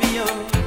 baby.